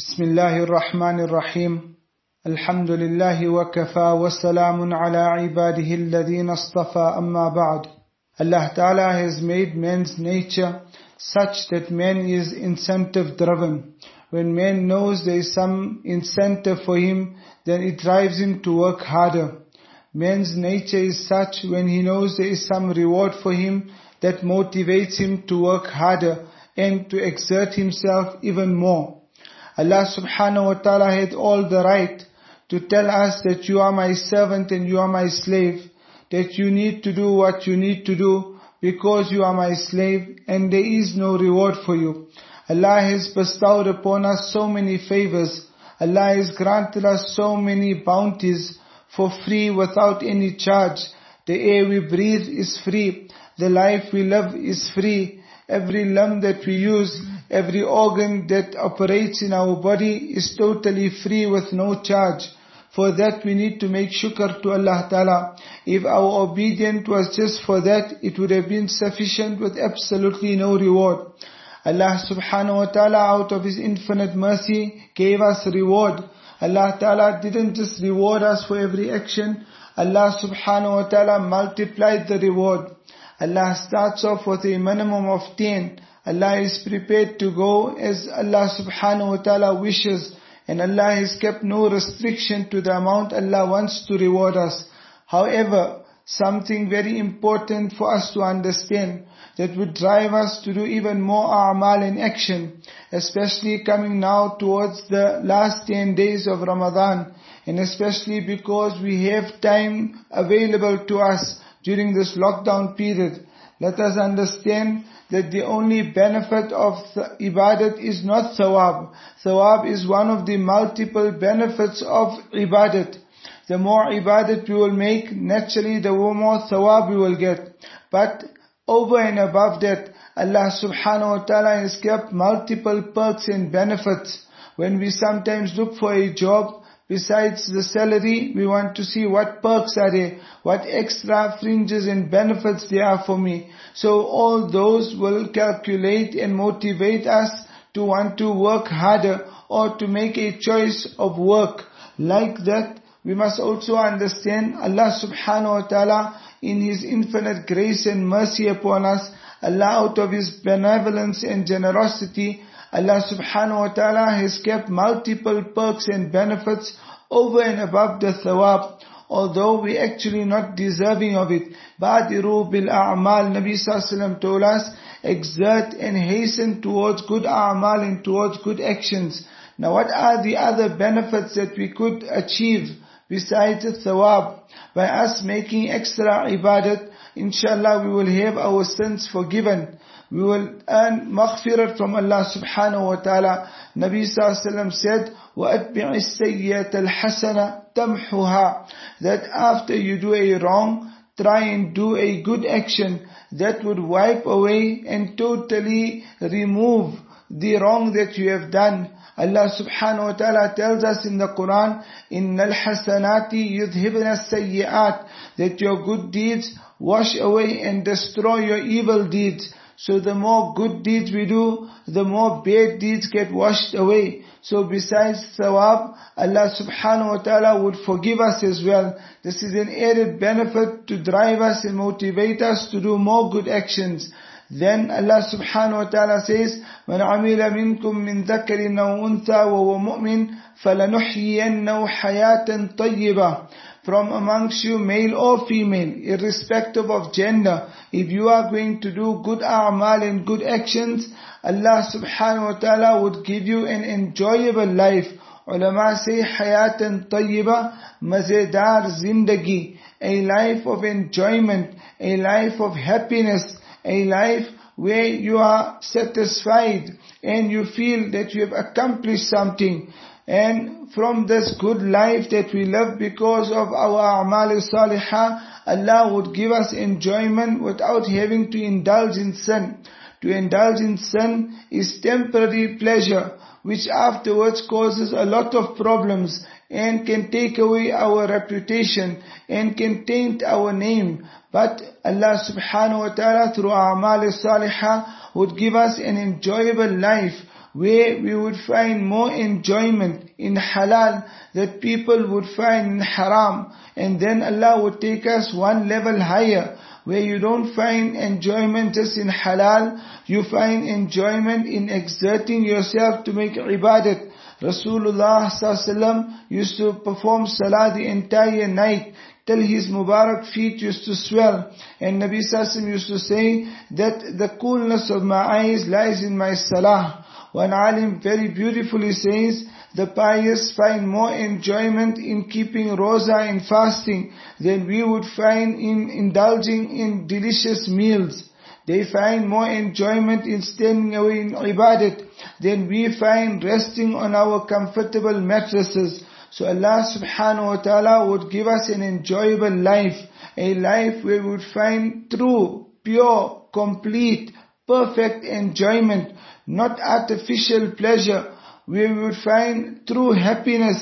بسم الله الرحمن الرحيم الحمد لله وكفى وسلام على عباده الذين اصطفى أما بعد Allah Ta'ala has made man's nature such that man is incentive driven. When man knows there is some incentive for him, then it drives him to work harder. Man's nature is such when he knows there is some reward for him that motivates him to work harder and to exert himself even more. Allah subhanahu wa ta'ala had all the right to tell us that you are my servant and you are my slave, that you need to do what you need to do because you are my slave and there is no reward for you. Allah has bestowed upon us so many favors. Allah has granted us so many bounties for free without any charge. The air we breathe is free. The life we live is free. Every limb that we use Every organ that operates in our body is totally free with no charge. For that we need to make shukr to Allah Ta'ala. If our obedience was just for that, it would have been sufficient with absolutely no reward. Allah subhanahu wa ta'ala out of His infinite mercy gave us reward. Allah Ta'ala didn't just reward us for every action. Allah subhanahu wa ta'ala multiplied the reward. Allah starts off with a minimum of 10. Allah is prepared to go as Allah subhanahu wa ta'ala wishes and Allah has kept no restriction to the amount Allah wants to reward us. However, something very important for us to understand that would drive us to do even more a'mal in action, especially coming now towards the last 10 days of Ramadan and especially because we have time available to us during this lockdown period. Let us understand that the only benefit of ibadat is not thawab. Thawab is one of the multiple benefits of ibadat. The more ibadat we will make, naturally the more thawab we will get. But over and above that, Allah subhanahu wa ta'ala has kept multiple perks and benefits. When we sometimes look for a job, Besides the salary, we want to see what perks are there, what extra fringes and benefits there are for me. So all those will calculate and motivate us to want to work harder or to make a choice of work. Like that, we must also understand Allah subhanahu wa ta'ala in His infinite grace and mercy upon us, Allah out of His benevolence and generosity Allah subhanahu wa ta'ala has kept multiple perks and benefits over and above the thawab, although we actually not deserving of it. Badiru bil a'mal, Nabi sallallahu told us, exert and hasten towards good a'mal and towards good actions. Now what are the other benefits that we could achieve besides the thawab? By us making extra ibadat, inshallah we will have our sins forgiven we will earn maghfirah from Allah subhanahu wa ta'ala. Nabi sallallahu said, وَأَتْبِعِ السَّيِّئَةَ الْحَسَنَةَ تَمْحُهَا That after you do a wrong, try and do a good action that would wipe away and totally remove the wrong that you have done. Allah subhanahu wa ta'ala tells us in the Quran, إِنَّ الْحَسَنَاتِ يُذْهِبْنَ السَّيِّئَاتِ That your good deeds wash away and destroy your evil deeds. So the more good deeds we do, the more bad deeds get washed away. So besides thawab, Allah subhanahu wa ta'ala would forgive us as well. This is an added benefit to drive us and motivate us to do more good actions. Then Allah subhanahu wa ta'ala says, من عمل منكم من ذكر أو أنثى وهو مؤمن فلنحيينه حياة طيبة from amongst you, male or female, irrespective of gender, if you are going to do good a'mal and good actions, Allah subhanahu wa ta'ala would give you an enjoyable life. Ulama say hayatan tayyiba, mazedar zindagi, a life of enjoyment, a life of happiness, a life where you are satisfied and you feel that you have accomplished something. And from this good life that we live because of our a'mal salihah, Allah would give us enjoyment without having to indulge in sin. To indulge in sin is temporary pleasure, which afterwards causes a lot of problems and can take away our reputation and can taint our name. But Allah subhanahu wa ta'ala through a'mal salihah would give us an enjoyable life where we would find more enjoyment in halal that people would find in haram. And then Allah would take us one level higher where you don't find enjoyment just in halal, you find enjoyment in exerting yourself to make ibadat. Rasulullah used to perform salah the entire night till his Mubarak feet used to swell. And Nabi Sassim used to say that the coolness of my eyes lies in my salah. One alim very beautifully says, the pious find more enjoyment in keeping rosa and fasting than we would find in indulging in delicious meals. They find more enjoyment in staying away in ibadat than we find resting on our comfortable mattresses. So Allah subhanahu wa ta'ala would give us an enjoyable life, a life where we would find true, pure, complete, perfect enjoyment, not artificial pleasure. We would find true happiness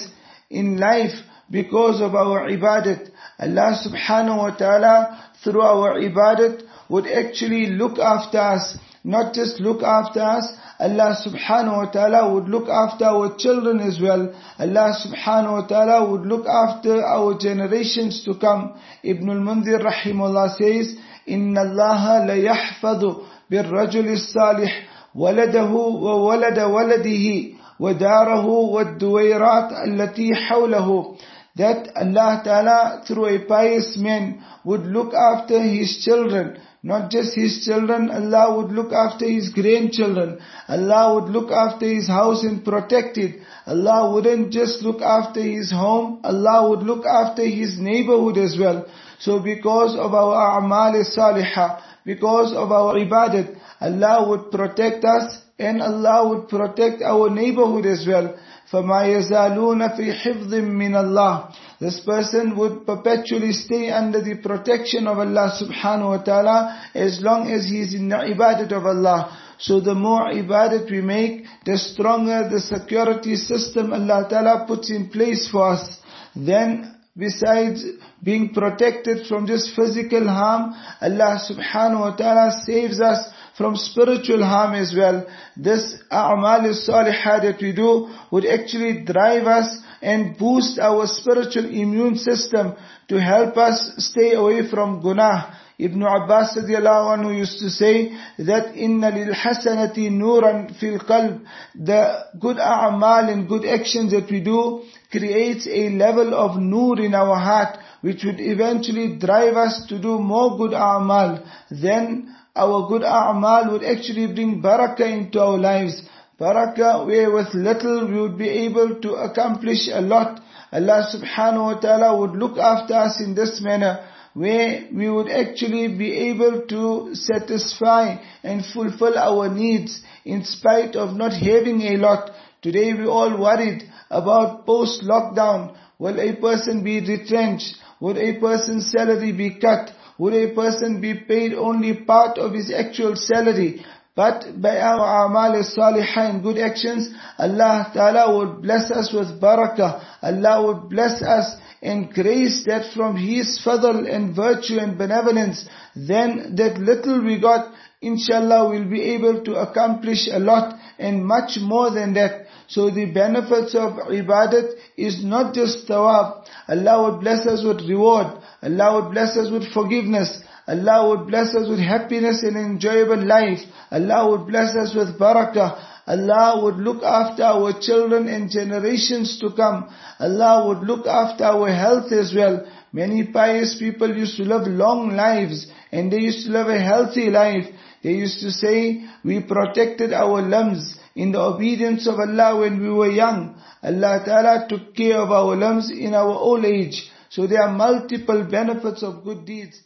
in life because of our ibadat. Allah subhanahu wa ta'ala through our ibadat would actually look after us. Not just look after us, Allah subhanahu wa ta'ala would look after our children as well. Allah subhanahu wa ta'ala would look after our generations to come. Ibn al-Munkadir rahimullah says, إن الله ليحفظ بِالرَّجُلِ الصَّالِحِ وَلَدَهُ وَوَلَدَ وَلَدِهِ وداره والدويرات التي حوله that Allah Ta'ala through a pious man would look after his children not just his children, Allah would look after his grandchildren. Allah would look after his house and protect it. Allah wouldn't just look after his home, Allah would look after his neighborhood as well. So because of our a'mal salihah, because of our ibadat, Allah would protect us and Allah would protect our neighborhood as well. فَمَا يَزَالُونَ فِي حِفْظٍ مِّنَ اللَّهِ This person would perpetually stay under the protection of Allah subhanahu wa ta'ala as long as he is in the ibadat of Allah. So the more ibadat we make, the stronger the security system Allah ta'ala puts in place for us. Then besides being protected from just physical harm, Allah subhanahu wa ta'ala saves us from spiritual harm as well. This a'mal salihah that we do would actually drive us and boost our spiritual immune system to help us stay away from gunah. Ibn Abbas anhu used to say that inna lil hasanati nuran fil qalb. The good a'mal and good actions that we do creates a level of nur in our heart which would eventually drive us to do more good a'mal. Then our good a'mal would actually bring barakah into our lives. Barakah where with little we would be able to accomplish a lot. Allah subhanahu wa ta'ala would look after us in this manner where we would actually be able to satisfy and fulfill our needs in spite of not having a lot. Today we all worried about post-lockdown. Will a person be retrenched? Would a person's salary be cut? Would a person be paid only part of his actual salary? But by our amal salihah and good actions, Allah Ta'ala would bless us with barakah. Allah would bless us and grace that from His fadl and virtue and benevolence, then that little we got, inshallah we'll be able to accomplish a lot and much more than that. So the benefits of ibadat is not just tawab. Allah would bless us with reward. Allah would bless us with forgiveness. Allah would bless us with happiness and enjoyable life. Allah would bless us with barakah. Allah would look after our children and generations to come. Allah would look after our health as well. Many pious people used to live long lives and they used to live a healthy life. They used to say, we protected our limbs in the obedience of Allah when we were young. Allah Ta'ala took care of our limbs in our old age. So there are multiple benefits of good deeds.